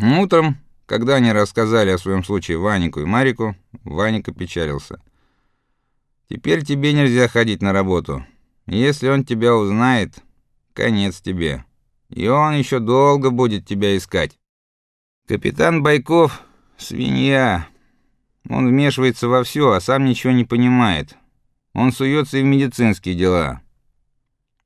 Утром, когда они рассказали о своем случае Ванику и Марику, Ваника печалился. Теперь тебе нельзя ходить на работу. Если он тебя узнает, конец тебе. И он еще долго будет тебя искать. Капитан Байков свинья. Он вмешивается во все, а сам ничего не понимает. Он суется и в медицинские дела.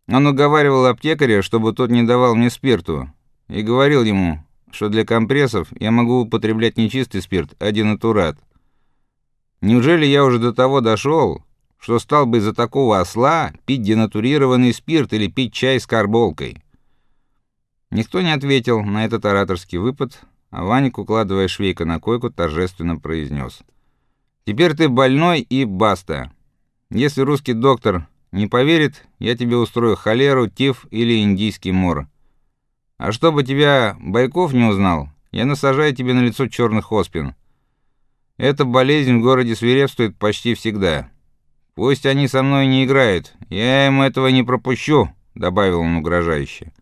Он уговаривал аптекаря, чтобы тот не давал мне спирту, и говорил ему, что для компрессов я могу употреблять не чистый спирт, а денатурат. Неужели я уже до того дошел, что стал бы из-за такого осла пить денатурированный спирт или пить чай с карболкой? Никто не ответил на этот ораторский выпад, а Ваник, укладывая швейка на койку, торжественно произнес: "Теперь ты больной и баста. Если русский доктор не поверит, я тебе устрою холеру, тиф или индийский мор. А чтобы тебя Байков не узнал, я насажаю тебе на лицо черных оспин. Эта болезнь в городе свирепствует почти всегда. Пусть они со мной не играют, я им этого не пропущу", добавил он угрожающе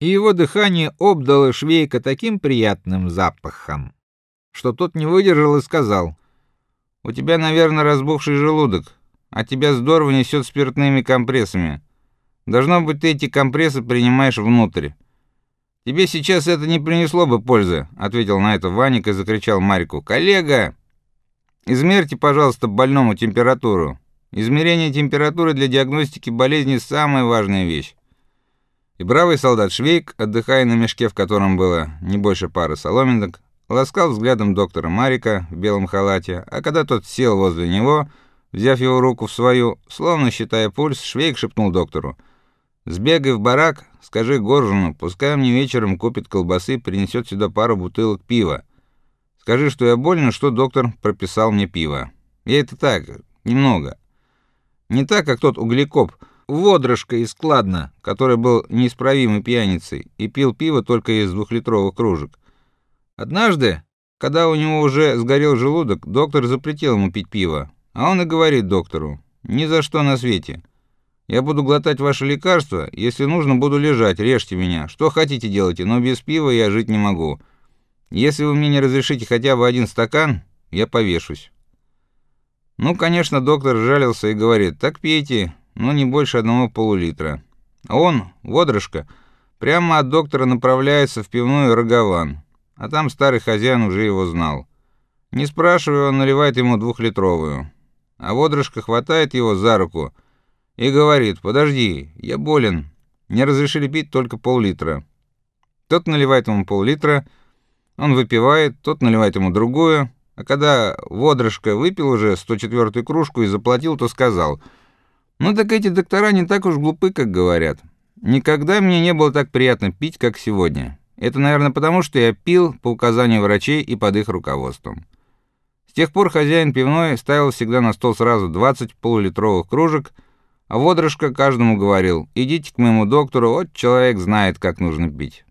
и его дыхание обдало Швейка таким приятным запахом, что тот не выдержал и сказал: "У тебя, наверное, разбухший желудок, а тебя здорово несет спиртными компрессами. Должно быть, ты эти компрессы принимаешь внутрь. Тебе сейчас это не принесло бы пользы", ответил на это Ваник и закричал Марику: "Коллега, измерьте, пожалуйста, больному температуру. Измерение температуры для диагностики болезни самая важная вещь. И бравый солдат Швейк, отдыхая на мешке, в котором было не больше пары соломинок, ласкал взглядом доктора Марика в белом халате, а когда тот сел возле него, взяв его руку в свою, словно считая пульс, Швейк шепнул доктору: "Сбегай в барак, скажи Горжину, пускай мне вечером купит колбасы, принесет сюда пару бутылок пива. Скажи, что я болен, что доктор прописал мне пиво. Я это так, немного. Не так, как тот углекоп, Водрышка из Кладна, который был неисправимой пьяницей и пил пиво только из двухлитровых кружек. Однажды, когда у него уже сгорел желудок, доктор запретил ему пить пиво, а он и говорит доктору: "Ни за что на свете. Я буду глотать ваше лекарство, если нужно, буду лежать, режьте меня. Что хотите делайте, но без пива я жить не могу. Если вы мне не разрешите хотя бы один стакан, я повешусь". Ну, конечно, доктор жалился и говорит: "Так пейте, но не больше одного полулитра. А он, Водрышка, прямо от доктора направляется в пивную Рогован, а там старый хозяин уже его знал. Не спрашивая, он наливает ему двухлитровую. А Водрышка хватает его за руку и говорит: "Подожди, я болен. Мне разрешили пить только пол-литра". Тот наливает ему пол-литра, он выпивает, тот наливает ему другую, а когда Водрышка выпил уже 104-ю кружку и заплатил, то сказал: ну так эти доктора не так уж глупы, как говорят. Никогда мне не было так приятно пить, как сегодня. Это, наверное, потому, что я пил по указанию врачей и под их руководством. С тех пор хозяин пивной ставил всегда на стол сразу 20 полулитровых кружек, а Водрышка каждому говорил: "Идите к моему доктору, вот человек знает, как нужно пить".